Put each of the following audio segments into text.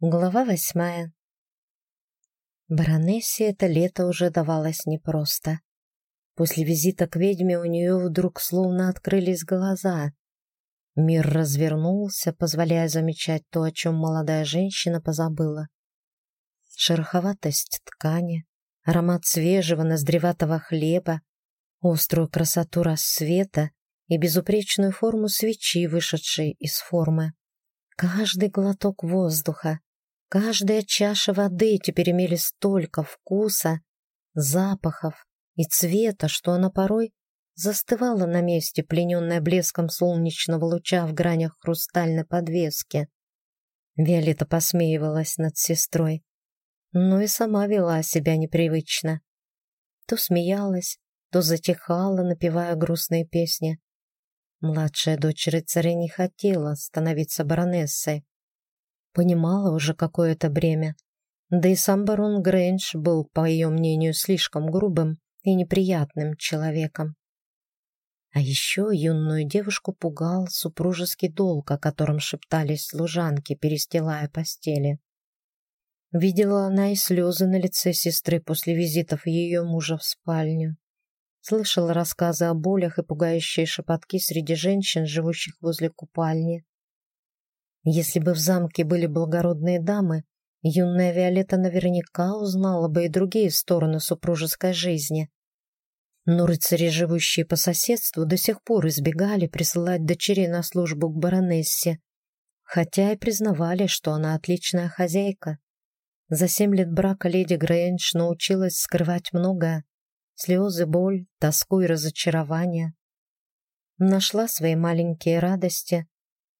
Глава восьмая. Баронессе это лето уже давалось непросто. После визита к ведьме у нее вдруг словно открылись глаза. Мир развернулся, позволяя замечать то, о чем молодая женщина позабыла. Шероховатость ткани, аромат свежего ноздреватого хлеба, острую красоту рассвета и безупречную форму свечи, вышедшей из формы. Каждый глоток воздуха, Каждая чаша воды теперь имели столько вкуса, запахов и цвета, что она порой застывала на месте, плененная блеском солнечного луча в гранях хрустальной подвески. Виолетта посмеивалась над сестрой, но и сама вела себя непривычно. То смеялась, то затихала, напевая грустные песни. Младшая дочь рыцаря не хотела становиться баронессой, Понимала уже какое-то бремя. Да и сам барон Грэндж был, по ее мнению, слишком грубым и неприятным человеком. А еще юную девушку пугал супружеский долг, о котором шептались служанки, перестилая постели. Видела она и слезы на лице сестры после визитов ее мужа в спальню. Слышала рассказы о болях и пугающие шепотки среди женщин, живущих возле купальни. Если бы в замке были благородные дамы, юная Виолетта наверняка узнала бы и другие стороны супружеской жизни. Но рыцари, живущие по соседству, до сих пор избегали присылать дочерей на службу к баронессе, хотя и признавали, что она отличная хозяйка. За семь лет брака леди Грэндж научилась скрывать многое — слезы, боль, тоску и разочарование. Нашла свои маленькие радости,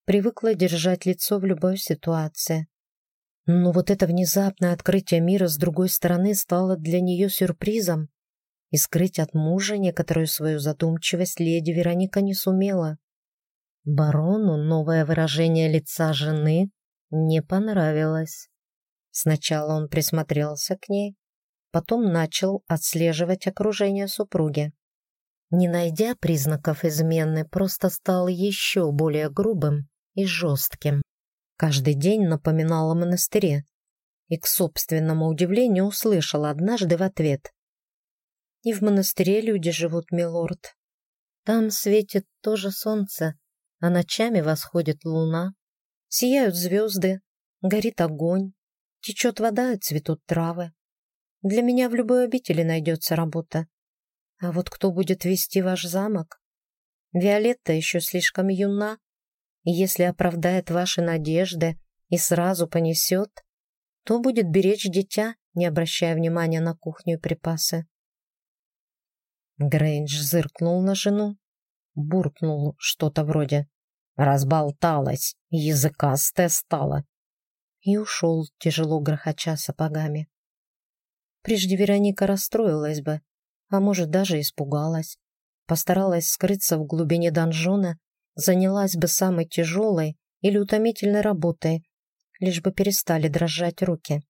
привыкла держать лицо в любой ситуации. Но вот это внезапное открытие мира с другой стороны стало для нее сюрпризом, и скрыть от мужа некоторую свою задумчивость леди Вероника не сумела. Барону новое выражение лица жены не понравилось. Сначала он присмотрелся к ней, потом начал отслеживать окружение супруги. Не найдя признаков измены, просто стал еще более грубым и жестким. Каждый день напоминал о монастыре. И, к собственному удивлению, услышала однажды в ответ. «И в монастыре люди живут, милорд. Там светит тоже солнце, а ночами восходит луна. Сияют звезды, горит огонь, течет вода и цветут травы. Для меня в любой обители найдется работа. А вот кто будет вести ваш замок? Виолетта еще слишком юна, если оправдает ваши надежды и сразу понесет, то будет беречь дитя, не обращая внимания на кухню и припасы. Грейндж зыркнул на жену, буркнул что-то вроде «разболталась, языкастая стала» и ушел, тяжело грохоча сапогами. Прежде Вероника расстроилась бы, а может даже испугалась, постаралась скрыться в глубине донжона занялась бы самой тяжелой или утомительной работой, лишь бы перестали дрожать руки.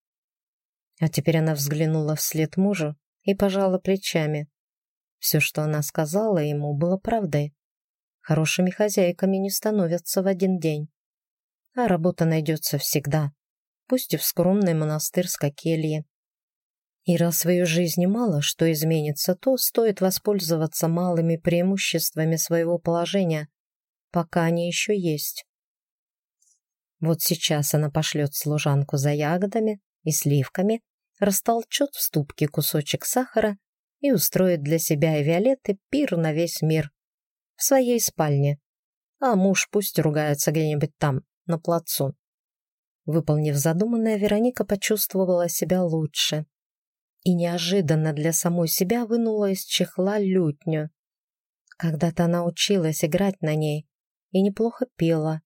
А теперь она взглянула вслед мужу и пожала плечами. Все, что она сказала ему, было правдой. Хорошими хозяйками не становятся в один день. А работа найдется всегда, пусть и в скромной монастырской келье. И раз в ее жизни мало что изменится, то стоит воспользоваться малыми преимуществами своего положения, пока они еще есть. Вот сейчас она пошлет служанку за ягодами и сливками, растолчет в ступке кусочек сахара и устроит для себя и Виолетты пир на весь мир в своей спальне, а муж пусть ругается где-нибудь там, на плацу. Выполнив задуманное, Вероника почувствовала себя лучше и неожиданно для самой себя вынула из чехла лютню. Когда-то она училась играть на ней, и неплохо пела.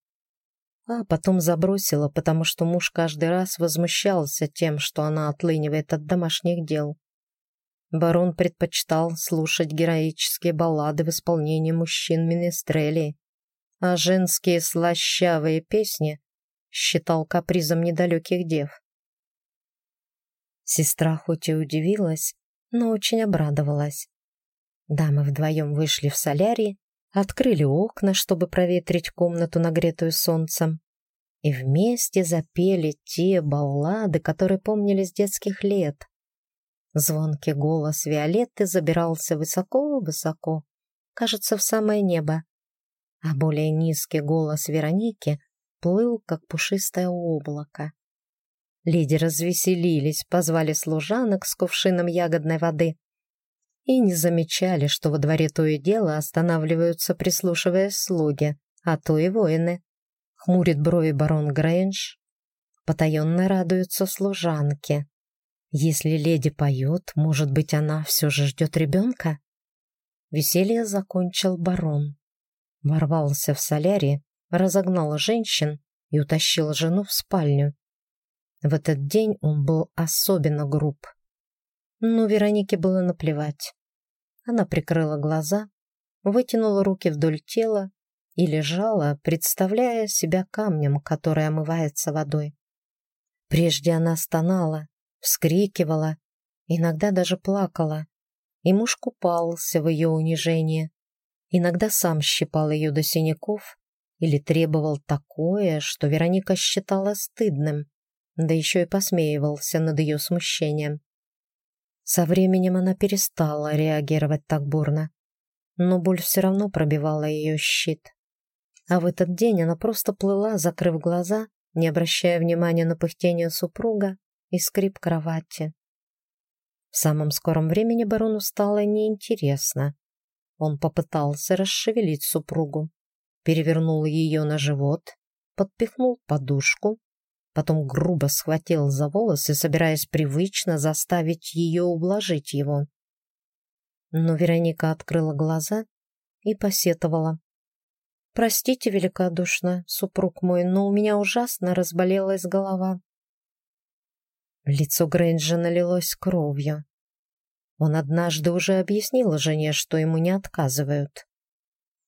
А потом забросила, потому что муж каждый раз возмущался тем, что она отлынивает от домашних дел. Барон предпочитал слушать героические баллады в исполнении мужчин Министрелей, а женские слащавые песни считал капризом недалеких дев. Сестра хоть и удивилась, но очень обрадовалась. Дамы вдвоем вышли в солярий Открыли окна, чтобы проветрить комнату, нагретую солнцем. и вместе запели те баллады, которые помнили с детских лет. Звонкий голос Виолетты забирался высоко-высоко, кажется, в самое небо, а более низкий голос Вероники плыл, как пушистое облако. Леди развеселились, позвали служанок с кувшином ягодной воды и не замечали, что во дворе то и дело останавливаются, прислушиваясь слуги, а то и воины. Хмурит брови барон Грэндж, потаенно радуются служанки. Если леди поет, может быть, она все же ждет ребенка? Веселье закончил барон. Ворвался в солярий, разогнал женщин и утащил жену в спальню. В этот день он был особенно груб. Но Веронике было наплевать. Она прикрыла глаза, вытянула руки вдоль тела и лежала, представляя себя камнем, который омывается водой. Прежде она стонала, вскрикивала, иногда даже плакала, и муж купался в ее унижении. Иногда сам щипал ее до синяков или требовал такое, что Вероника считала стыдным да еще и посмеивался над ее смущением. Со временем она перестала реагировать так бурно, но боль все равно пробивала ее щит. А в этот день она просто плыла, закрыв глаза, не обращая внимания на пыхтение супруга и скрип кровати. В самом скором времени барону стало неинтересно. Он попытался расшевелить супругу, перевернул ее на живот, подпихнул подушку потом грубо схватил за волосы, собираясь привычно заставить ее ублажить его. Но Вероника открыла глаза и посетовала. «Простите великодушно, супруг мой, но у меня ужасно разболелась голова». Лицо Грейнджа налилось кровью. Он однажды уже объяснил жене, что ему не отказывают.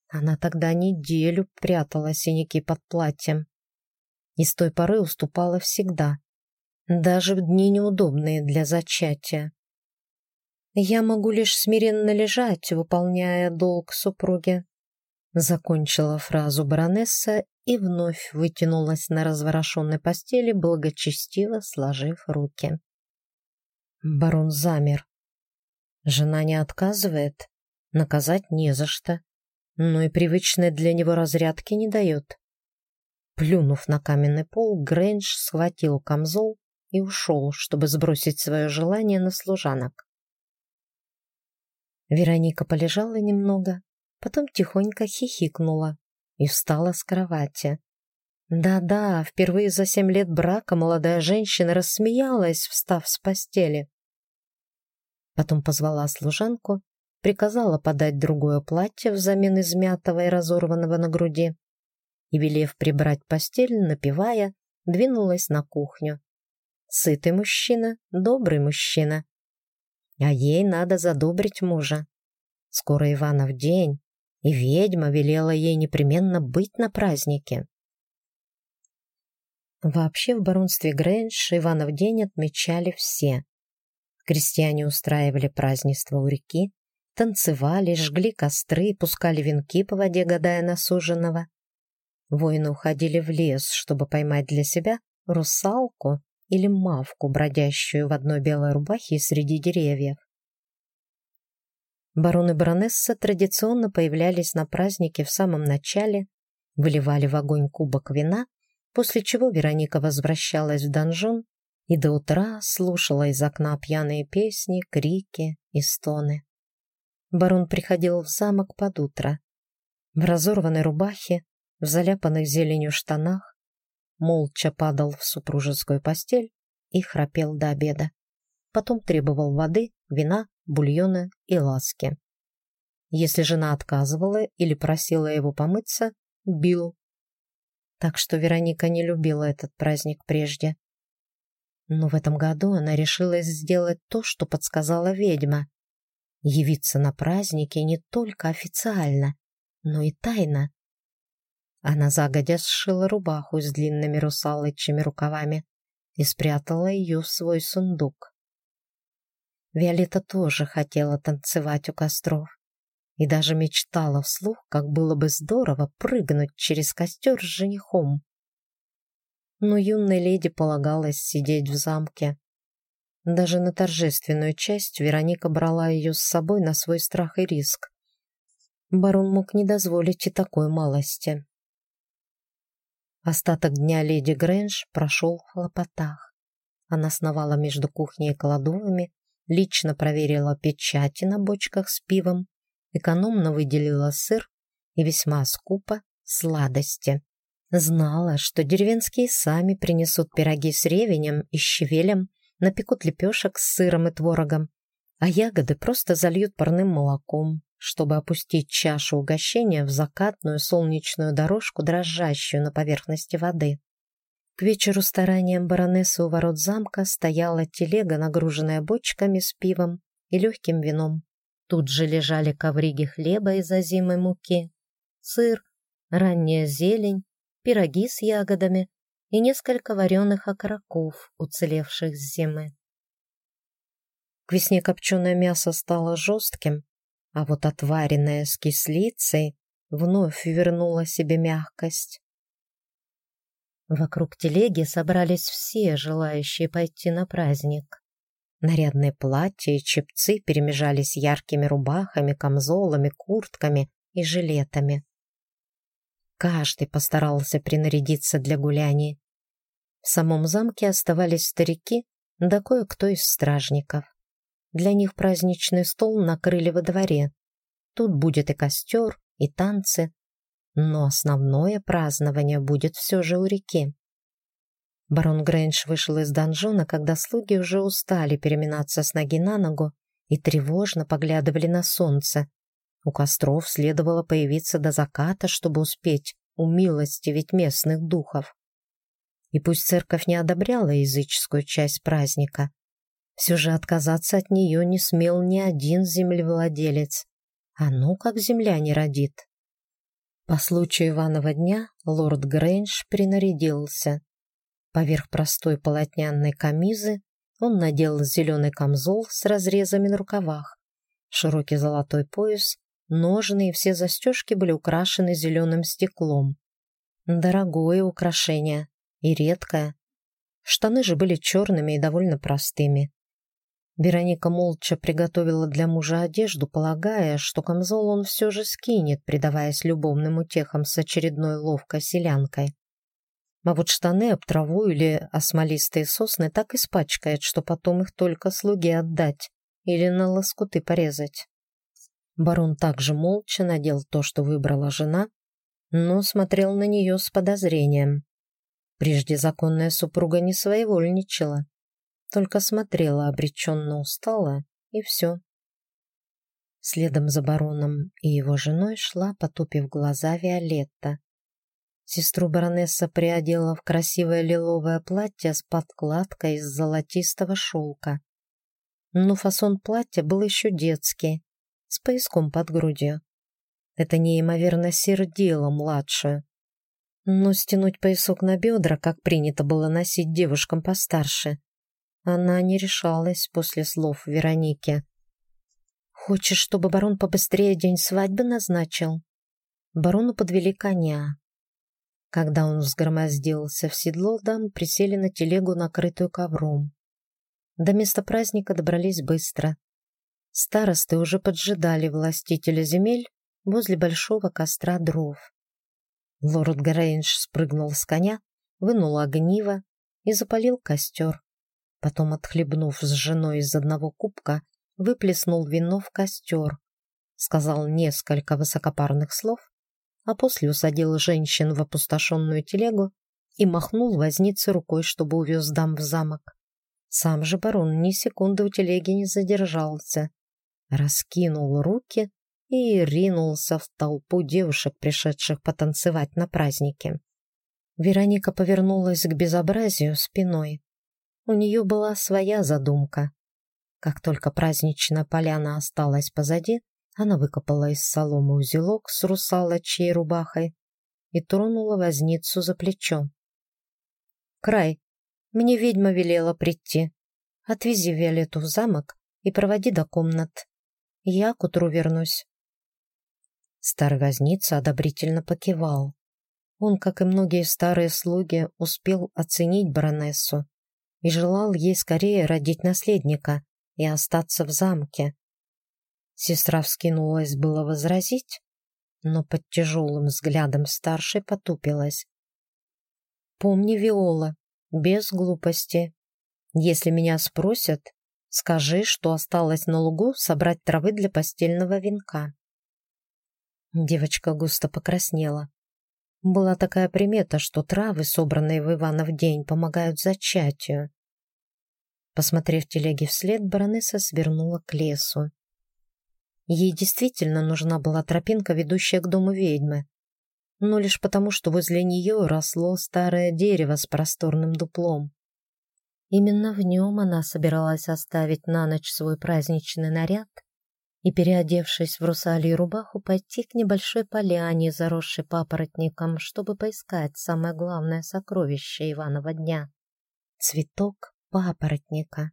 Она тогда неделю прятала синяки под платьем и с той поры уступала всегда, даже в дни неудобные для зачатия. «Я могу лишь смиренно лежать, выполняя долг супруги», закончила фразу баронесса и вновь вытянулась на разворошенной постели, благочестиво сложив руки. Барон замер. Жена не отказывает, наказать не за что, но и привычной для него разрядки не дает. Плюнув на каменный пол, Грэндж схватил камзол и ушел, чтобы сбросить свое желание на служанок. Вероника полежала немного, потом тихонько хихикнула и встала с кровати. Да-да, впервые за семь лет брака молодая женщина рассмеялась, встав с постели. Потом позвала служанку, приказала подать другое платье взамен измятого и разорванного на груди и, велев прибрать постель, напевая, двинулась на кухню. Сытый мужчина, добрый мужчина. А ей надо задобрить мужа. Скоро Иванов день, и ведьма велела ей непременно быть на празднике. Вообще в баронстве Грэндж Иванов день отмечали все. Крестьяне устраивали празднество у реки, танцевали, жгли костры, пускали венки по воде, гадая на суженого. Воины уходили в лес, чтобы поймать для себя русалку или мавку, бродящую в одной белой рубахе среди деревьев. Барон и баронесса традиционно появлялись на празднике в самом начале, выливали в огонь кубок вина, после чего Вероника возвращалась в донжон и до утра слушала из окна пьяные песни, крики и стоны. Барон приходил в замок под утро. В разорванной рубахе, в заляпанных зеленью штанах, молча падал в супружескую постель и храпел до обеда. Потом требовал воды, вина, бульона и ласки. Если жена отказывала или просила его помыться, бил. Так что Вероника не любила этот праздник прежде. Но в этом году она решила сделать то, что подсказала ведьма. Явиться на празднике не только официально, но и тайно. Она загодя сшила рубаху с длинными русалочьими рукавами и спрятала ее в свой сундук. Виолетта тоже хотела танцевать у костров и даже мечтала вслух, как было бы здорово прыгнуть через костер с женихом. но юной леди полагалось сидеть в замке. Даже на торжественную часть Вероника брала ее с собой на свой страх и риск. Барон мог не дозволить и такой малости. Остаток дня леди Грэндж прошел в хлопотах. Она сновала между кухней и кладовыми, лично проверила печати на бочках с пивом, экономно выделила сыр и весьма скупо сладости. Знала, что деревенские сами принесут пироги с ревенем и щавелем, напекут лепешек с сыром и творогом, а ягоды просто зальют парным молоком, чтобы опустить чашу угощения в закатную солнечную дорожку, дрожащую на поверхности воды. К вечеру старанием баронессы у ворот замка стояла телега, нагруженная бочками с пивом и легким вином. Тут же лежали ковриги хлеба из озимой муки, сыр, ранняя зелень, пироги с ягодами и несколько вареных окороков, уцелевших с зимы. К весне копченое мясо стало жестким, а вот отваренное с кислицей вновь вернуло себе мягкость. Вокруг телеги собрались все желающие пойти на праздник. Нарядные платья и чепцы перемежались яркими рубахами, камзолами, куртками и жилетами. Каждый постарался принарядиться для гуляний. В самом замке оставались старики, да кое-кто из стражников. Для них праздничный стол накрыли во дворе. Тут будет и костер, и танцы, но основное празднование будет все же у реки. Барон Грэндж вышел из донжона, когда слуги уже устали переминаться с ноги на ногу и тревожно поглядывали на солнце, у костров следовало появиться до заката, чтобы успеть умилостивить местных духов. И пусть церковь не одобряла языческую часть праздника, все же отказаться от нее не смел ни один землевладелец. А ну, как земля не родит. По случаю Иванова дня лорд Грэндж принарядился. Поверх простой полотняной камизы он надел зеленый камзол с разрезами на рукавах, широкий золотой пояс Ножны и все застежки были украшены зеленым стеклом. Дорогое украшение и редкое. Штаны же были черными и довольно простыми. Вероника молча приготовила для мужа одежду, полагая, что камзол он все же скинет, предаваясь любовным утехам с очередной ловкой селянкой. А вот штаны об траву или осмолистые сосны так испачкает, что потом их только слуге отдать или на лоскуты порезать. Барон также молча надел то, что выбрала жена, но смотрел на нее с подозрением. Прежде законная супруга не своевольничала, только смотрела обреченно устала, и все. Следом за бароном и его женой шла, потупив глаза, Виолетта. Сестру баронесса приодела в красивое лиловое платье с подкладкой из золотистого шелка. Но фасон платья был еще детский, с пояском под грудью. Это неимоверно сердило младшую. Но стянуть поясок на бедра, как принято было носить девушкам постарше, она не решалась после слов Вероники. «Хочешь, чтобы барон побыстрее день свадьбы назначил?» Барону подвели коня. Когда он взгромоздился в седло, дамы присели на телегу, накрытую ковром. До места праздника добрались быстро. Старосты уже поджидали властителя земель возле большого костра дров. Лорд Грейндж спрыгнул с коня, вынул огниво и запалил костер. Потом, отхлебнув с женой из одного кубка, выплеснул вино в костер, сказал несколько высокопарных слов, а после усадил женщин в опустошенную телегу и махнул вознице рукой, чтобы увез дам в замок. Сам же барон ни секунды у телеги не задержался, раскинул руки и ринулся в толпу девушек, пришедших потанцевать на празднике. Вероника повернулась к безобразию спиной. У нее была своя задумка. Как только праздничная поляна осталась позади, она выкопала из соломы узелок с русалочьей рубахой и тронула возницу за плечо. «Край, мне ведьма велела прийти. Отвези Виолетту в замок и проводи до комнат. Я к утру вернусь. Старый возница одобрительно покивал. Он, как и многие старые слуги, успел оценить баронессу и желал ей скорее родить наследника и остаться в замке. Сестра вскинулась было возразить, но под тяжелым взглядом старшей потупилась. «Помни, Виола, без глупости. Если меня спросят, скажи, что осталось на лугу собрать травы для постельного венка». Девочка густо покраснела. Была такая примета, что травы, собранные в Иванов день, помогают зачатию. Посмотрев телеги вслед, баронесса свернула к лесу. Ей действительно нужна была тропинка, ведущая к дому ведьмы, но лишь потому, что возле нее росло старое дерево с просторным дуплом. Именно в нем она собиралась оставить на ночь свой праздничный наряд и, переодевшись в русалью рубаху, пойти к небольшой поляне, заросшей папоротником, чтобы поискать самое главное сокровище Иванова дня — цветок папоротника.